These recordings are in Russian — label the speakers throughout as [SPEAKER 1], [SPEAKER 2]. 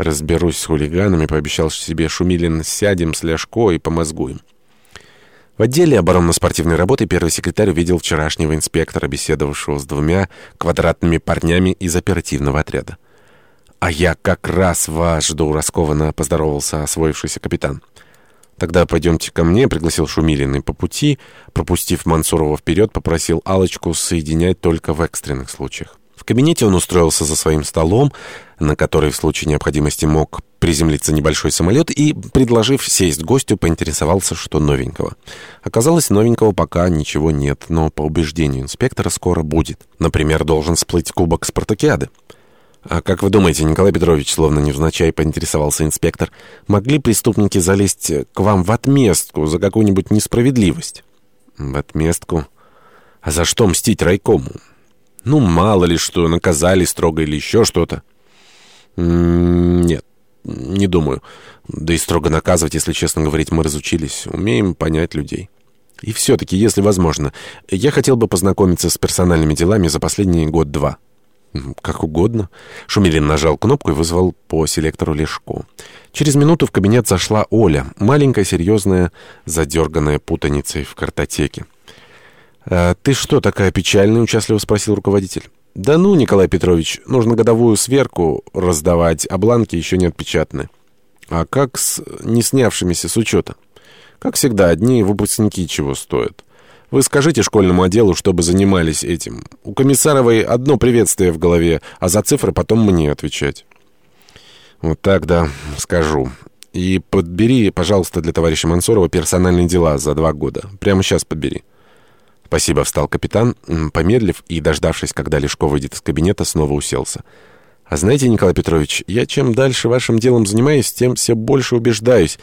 [SPEAKER 1] «Разберусь с хулиганами», — пообещал себе Шумилин, «сядем с Ляшко и помозгуем». В отделе оборонно-спортивной работы первый секретарь увидел вчерашнего инспектора, беседовавшего с двумя квадратными парнями из оперативного отряда. «А я как раз вас жду», — раскованно поздоровался освоившийся капитан. «Тогда пойдемте ко мне», — пригласил Шумилин, и по пути, пропустив Мансурова вперед, попросил алочку соединять только в экстренных случаях. В кабинете он устроился за своим столом, на который в случае необходимости мог приземлиться небольшой самолет, и, предложив сесть гостю, поинтересовался, что новенького. Оказалось, новенького пока ничего нет, но по убеждению инспектора скоро будет. Например, должен всплыть кубок Спартакиады. «А как вы думаете, Николай Петрович, словно невзначай поинтересовался инспектор, могли преступники залезть к вам в отместку за какую-нибудь несправедливость?» «В отместку? А за что мстить райкому?» «Ну, мало ли что, наказали строго или еще что-то». «Нет, не думаю. Да и строго наказывать, если честно говорить, мы разучились. Умеем понять людей». «И все-таки, если возможно, я хотел бы познакомиться с персональными делами за последний год-два». «Как угодно». Шумилин нажал кнопку и вызвал по селектору Лешко. Через минуту в кабинет зашла Оля, маленькая, серьезная, задерганная путаницей в картотеке. «А «Ты что такая печальная?» — участливо спросил руководитель. «Да ну, Николай Петрович, нужно годовую сверку раздавать, а бланки еще не отпечатаны». «А как с не снявшимися с учета?» «Как всегда, одни выпускники чего стоят». Вы скажите школьному отделу, чтобы занимались этим. У Комиссаровой одно приветствие в голове, а за цифры потом мне отвечать. Вот так, да, скажу. И подбери, пожалуйста, для товарища Мансурова персональные дела за два года. Прямо сейчас подбери. Спасибо, встал капитан, помедлив и, дождавшись, когда Лешко выйдет из кабинета, снова уселся. А знаете, Николай Петрович, я чем дальше вашим делом занимаюсь, тем все больше убеждаюсь.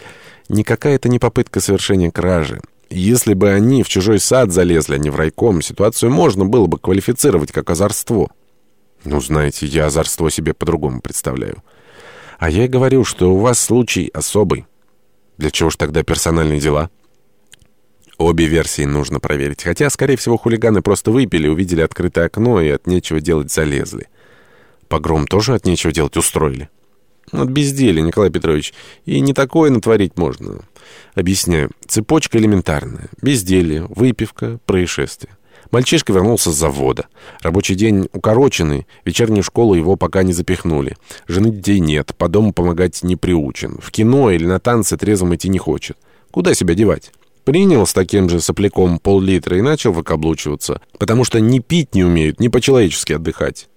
[SPEAKER 1] Никакая это не попытка совершения кражи. Если бы они в чужой сад залезли, а не в райком, ситуацию можно было бы квалифицировать как озорство. Ну, знаете, я озорство себе по-другому представляю. А я и говорю, что у вас случай особый. Для чего ж тогда персональные дела? Обе версии нужно проверить. Хотя, скорее всего, хулиганы просто выпили, увидели открытое окно и от нечего делать залезли. Погром тоже от нечего делать устроили. От безделия, Николай Петрович. И не такое натворить можно. Объясняю. Цепочка элементарная. Безделье, выпивка, происшествие. Мальчишка вернулся с завода. Рабочий день укороченный, вечернюю школу его пока не запихнули. Жены детей нет, по дому помогать не приучен. В кино или на танцы трезвым идти не хочет. Куда себя девать? Принял с таким же сопляком пол-литра и начал выкаблучиваться, потому что ни пить не умеют, ни по-человечески отдыхать.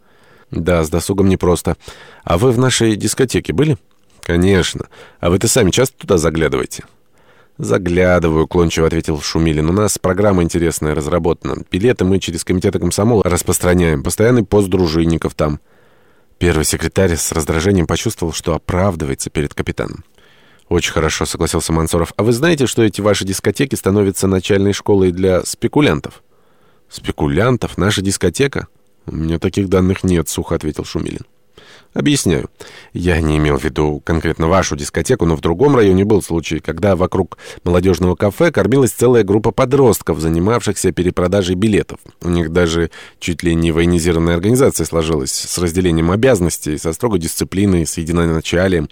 [SPEAKER 1] Да, с досугом непросто. А вы в нашей дискотеке были? Конечно. А вы-то сами часто туда заглядываете? «Заглядываю», — уклончиво ответил Шумилин. «У нас программа интересная разработана. Билеты мы через комитеты комсомола распространяем. Постоянный пост дружинников там». Первый секретарь с раздражением почувствовал, что оправдывается перед капитаном. «Очень хорошо», — согласился Мансоров. «А вы знаете, что эти ваши дискотеки становятся начальной школой для спекулянтов?» «Спекулянтов? Наша дискотека?» «У меня таких данных нет», — сухо ответил Шумилин. Объясняю. Я не имел в виду конкретно вашу дискотеку, но в другом районе был случай, когда вокруг молодежного кафе кормилась целая группа подростков, занимавшихся перепродажей билетов. У них даже чуть ли не военизированная организация сложилась с разделением обязанностей, со строгой дисциплиной, с единоначалием.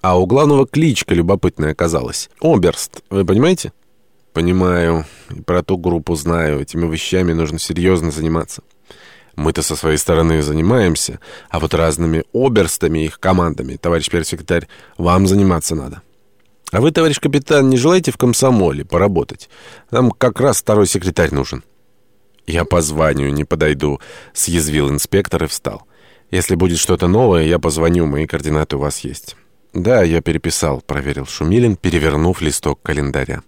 [SPEAKER 1] А у главного кличка любопытная оказалась. Оберст. Вы понимаете? Понимаю. И про ту группу знаю. Этими вещами нужно серьезно заниматься. Мы-то со своей стороны занимаемся, а вот разными оберстами и их командами, товарищ первый секретарь, вам заниматься надо. А вы, товарищ капитан, не желаете в комсомоле поработать? Нам как раз второй секретарь нужен. Я по званию не подойду, съязвил инспектор и встал. Если будет что-то новое, я позвоню, мои координаты у вас есть. Да, я переписал, проверил Шумилин, перевернув листок календаря.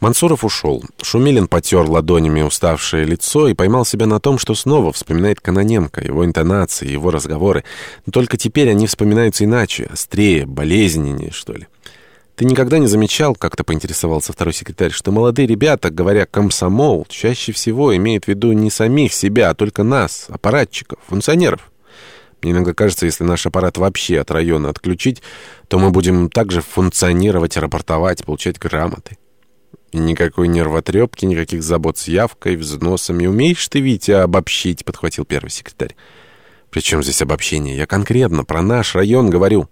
[SPEAKER 1] Мансуров ушел. Шумилин потер ладонями уставшее лицо и поймал себя на том, что снова вспоминает Каноненко, его интонации, его разговоры. Но только теперь они вспоминаются иначе, острее, болезненнее, что ли. Ты никогда не замечал, как-то поинтересовался второй секретарь, что молодые ребята, говоря «комсомол», чаще всего имеют в виду не самих себя, а только нас, аппаратчиков, функционеров? Мне иногда кажется, если наш аппарат вообще от района отключить, то мы будем также функционировать, рапортовать, получать грамоты. Никакой нервотрепки, никаких забот с явкой, взносами. Умеешь ты, Витя, обобщить, подхватил первый секретарь. Причем здесь обобщение? Я конкретно про наш район говорю.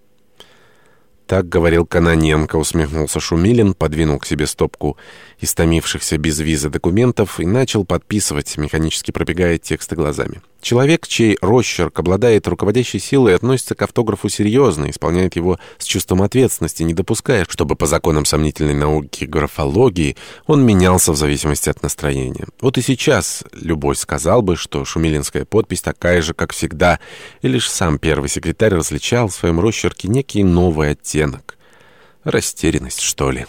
[SPEAKER 1] Так говорил Каноненко, усмехнулся Шумилин, подвинул к себе стопку истомившихся без визы документов и начал подписывать, механически пробегая тексты глазами. Человек, чей росчерк обладает руководящей силой, относится к автографу серьезно, исполняет его с чувством ответственности, не допуская, чтобы по законам сомнительной науки графологии он менялся в зависимости от настроения. Вот и сейчас любой сказал бы, что шумилинская подпись такая же, как всегда, и лишь сам первый секретарь различал в своем росчерке некий новый оттенок. Растерянность, что ли.